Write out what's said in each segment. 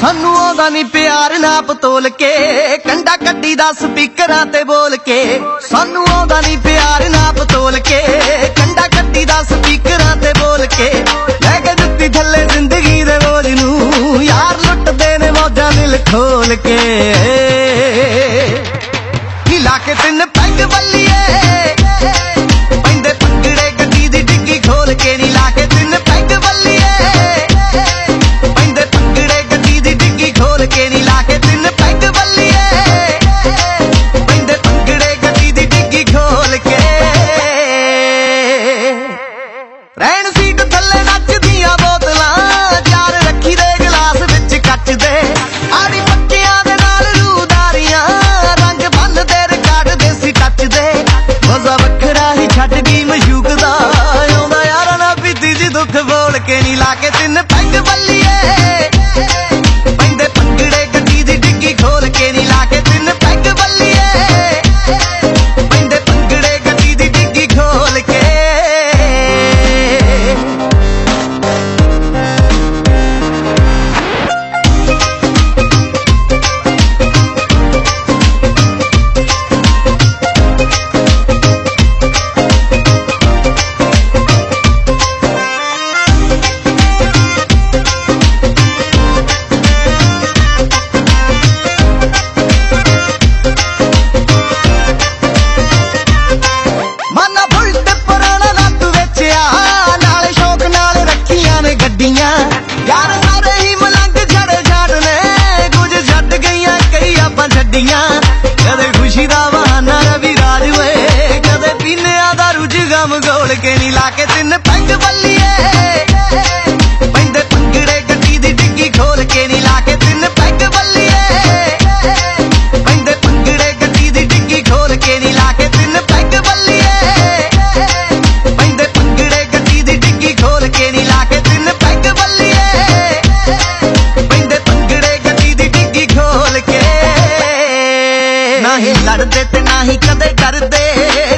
ਸਾਨੂੰ ਆਉਂਦਾ ਨਹੀਂ ਪਿਆਰ ਨਾ ਪਤੋਲ ਕੇ, ਕੰਡਾ ਕੱਢੀ ਦਾ ਸਪੀਕਰਾਂ ਤੇ ਬੋਲ ਕੇ। ਸਾਨੂੰ ਆਉਂਦਾ ਨਹੀਂ ਪਿਆਰ ਨਾ ਪਤੋਲ ਕੇ, ਕੰਡਾ ਕੱਢੀ ਦਾ ਸਪੀਕਰਾਂ ਤੇ ਬੋਲ ਕੇ। ਲੈ ਕੇ ਦਿੱਤੀ ਥੱਲੇ ਜ਼ਿੰਦਗੀ ਦੇ ਬੋਝ ਨੂੰ, ਯਾਰ ਲੁੱਟਦੇ ਨੇ ਮੌਜਾਂ ਦਿਲ ਖੋਲ ਕੇ। ਛੱਡ ਗਈ ਮਸ਼ੂਕ ਦਾ। ਆਉਂਦਾ ਯਾਰਾਂ ਨਾ ਪੀਤੀ ਜੀ ਦੁੱਖ ਬੋਲ ਕੇ ਨਹੀਂ ਲਾ ਕੇ ਤਿੰਨ ਪੈਗ ਬੱਲੀਏ ਲਾ ਪੈਗ ਬੱਲੀਏ ਪੈਂਦੇ ਪੰਗੜੇ ਗੱਡੀ ਦੀ ਡਿੱਗੀ ਖੋਲ ਕੇ ਨਹੀਂ ਲਾ ਕੇ ਤਿੰਨ ਪੈਗ ਬੱਲੀਏ ਪੈਂਦੇ ਪੰਗੜੇ ਗੱਡੀ ਦੀ ਡਿੱਗੀ ਖੋਲ ਕੇ ਨਹੀਂ ਲਾ ਕੇ ਤਿੰਨ ਪੈਗ ਬੱਲੀਏ ਪੈਂਦੇ ਪੰਗੜੇ ਗੱਡੀ ਦੀ ਡਿੱਗੀ ਖੋਲ ਕੇ ਨਹੀਂ ਲਾ ਕੇ ਤਿੰਨ ਪੈਗ ਬੱਲੀਏ ਪੈਂਦੇ ਪੰਗੜੇ ਗੱਡੀ ਦੀ ਡਿੱਗੀ ਖੋਲ ਕੇ। ਨਹੀਂ ਲੜਦੇ ਤੇ ਨਾ ਹੀ ਕਦੇ ਡਰਦੇ,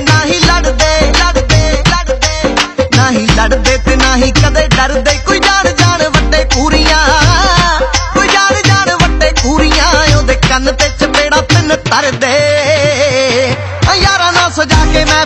ਨਾ ਹੀ ਲੜਦੇ ਲੜਦੇ ਲੜਦੇ ਤੇ ਨਾ ਹੀ ਕਦੇ ਡਰਦੇ। ਕੋਈ ਜਾਣ ਜਾਣ ਵੱਡੇ ਪੂਰੀਆਂ, ਕੋਈ ਜਾਣ ਜਾਣ ਵੱਡੇ ਪੂਰੀਆਂ, ਉਹਦੇ ਕੰਨ ਤੇ ਚਪੇੜਾ ਤਿੰਨ ਤਰਦੇ ਓ ਯਾਰਾਂ ਨਾਲ ਸਜਾ ਕੇ ਮੈਂ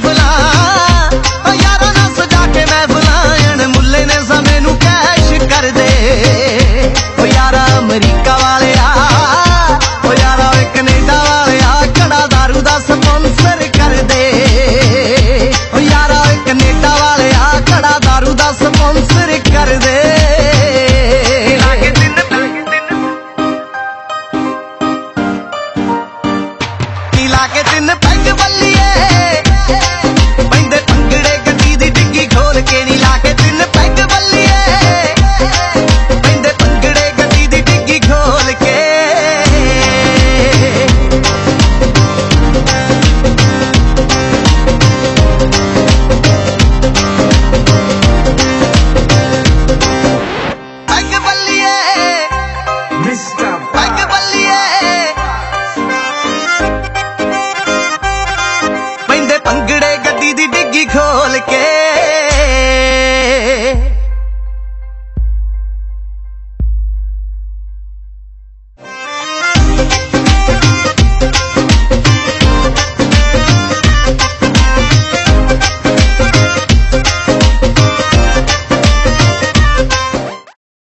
ਕੇ ਤਿੰਨ ਪੈਗ ਬੱਲੀਏ ਪੈਂਦੇ ਪੰਗੜੇ ਗੱਡੀ ਦੀ ਡਿੱਗੀ ਖੋਲ ਕੇ ਨੀ ਲਾ ਕੇ ਤਿੰਨ ਪੈਗ ਬੱਲੀਏ ਪੈਂਦੇ ਪੰਗੜੇ ਗੱਡੀ ਦੀ ਡਿੱਗੀ ਖੋਲ ਕੇ। ਪੈਗ ਬੱਲੀਏ Mr.